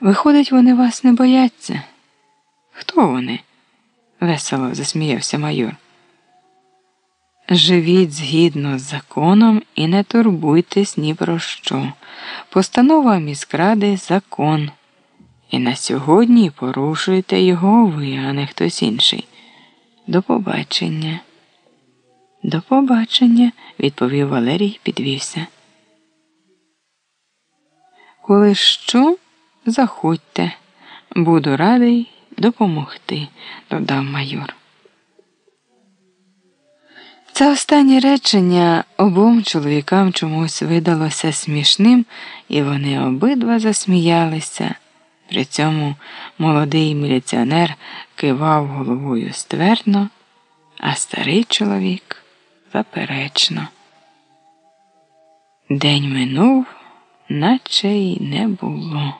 Виходить, вони вас не бояться? Хто вони? весело засміявся майор. Живіть згідно з законом і не турбуйтесь ні про що. Постанова міськради закон. І на сьогодні порушуєте його ви, а не хтось інший. До побачення. До побачення, відповів Валерій, підвівся. Коли що, заходьте, буду радий допомогти, додав майор. Це останнє речення обом чоловікам чомусь видалося смішним, і вони обидва засміялися. При цьому молодий міліціонер кивав головою ствердно, а старий чоловік заперечно. День минув, наче й не було.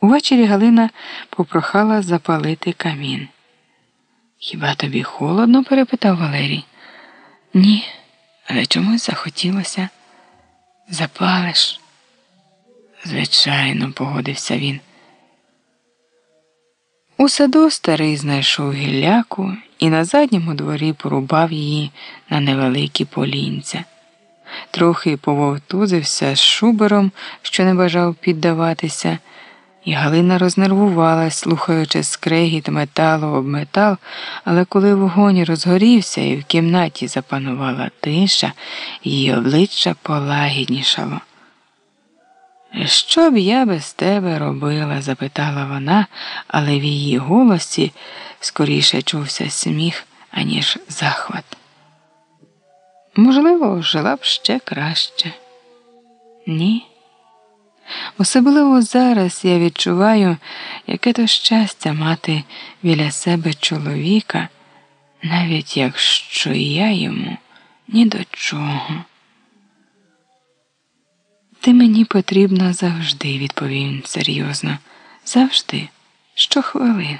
Увечері Галина попрохала запалити камін. Хіба тобі холодно? перепитав Валерій. Ні, але чомусь захотілося. Запалиш. Звичайно, погодився він. У саду старий знайшов гілляку і на задньому дворі порубав її на невеликі полінця. Трохи пововтузився з шубером, що не бажав піддаватися. І Галина рознервувалась, слухаючи скрегіт металу об метал, але коли вогонь розгорівся і в кімнаті запанувала тиша, її обличчя полагіднішало. Що б я без тебе робила? запитала вона, але в її голосі скоріше чувся сміх, аніж захват. Можливо, жила б ще краще. Ні. Особливо зараз я відчуваю, яке то щастя мати біля себе чоловіка, навіть якщо я йому ні до чого. Ти мені потрібна завжди, відповів він серйозно. Завжди, щохвилини.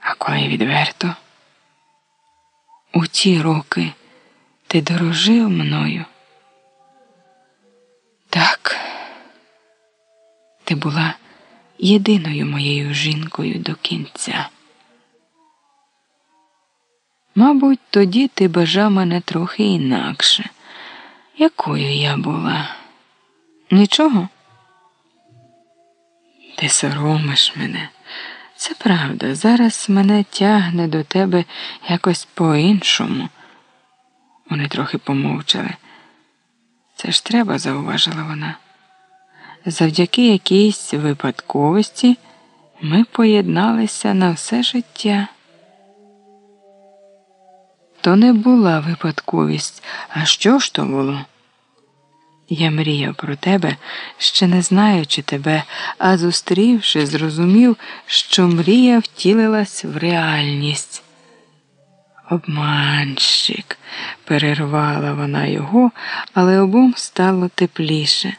А коли відверто, у ті роки ти дорожив мною. Ти була єдиною моєю жінкою до кінця. Мабуть, тоді ти бажав мене трохи інакше. Якою я була? Нічого? Ти соромиш мене. Це правда. Зараз мене тягне до тебе якось по-іншому. Вони трохи помовчали. Це ж треба, зауважила вона. Завдяки якійсь випадковості ми поєдналися на все життя. То не була випадковість, а що ж то було? Я мріяв про тебе, ще не знаючи тебе, а зустрівши, зрозумів, що мрія втілилась в реальність. Обманщик, перервала вона його, але обом стало тепліше.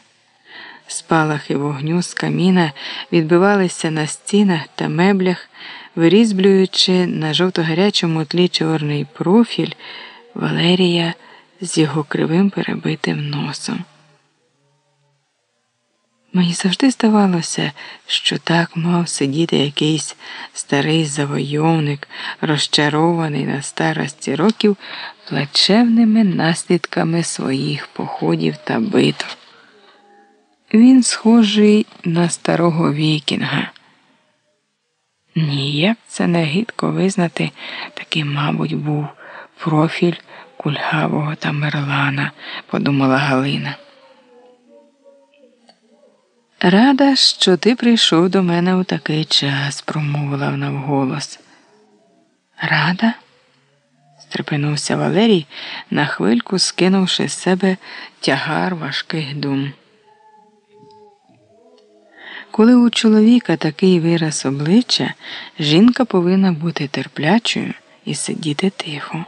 Спалахи вогню з каміна відбивалися на стінах та меблях, вирізблюючи на жовто-гарячому тлі чорний профіль Валерія з його кривим перебитим носом. Мені завжди здавалося, що так мав сидіти якийсь старий завойовник, розчарований на старості років плачевними наслідками своїх походів та битв. Він схожий на старого вікінга. Ніяк це не гідко визнати, таким, мабуть, був профіль кульгавого Тамерлана, подумала Галина. Рада, що ти прийшов до мене у такий час, промовила вона вголос. Рада? стрепенувся Валерій, на хвильку скинувши з себе тягар важких дум. Коли у чоловіка такий вираз обличчя, жінка повинна бути терплячою і сидіти тихо.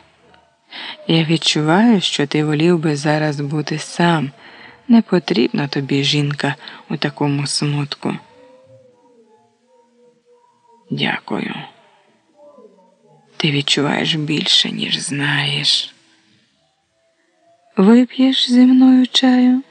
Я відчуваю, що ти волів би зараз бути сам. Не потрібна тобі жінка у такому смутку. Дякую. Ти відчуваєш більше, ніж знаєш. Вип'єш зі мною чаю?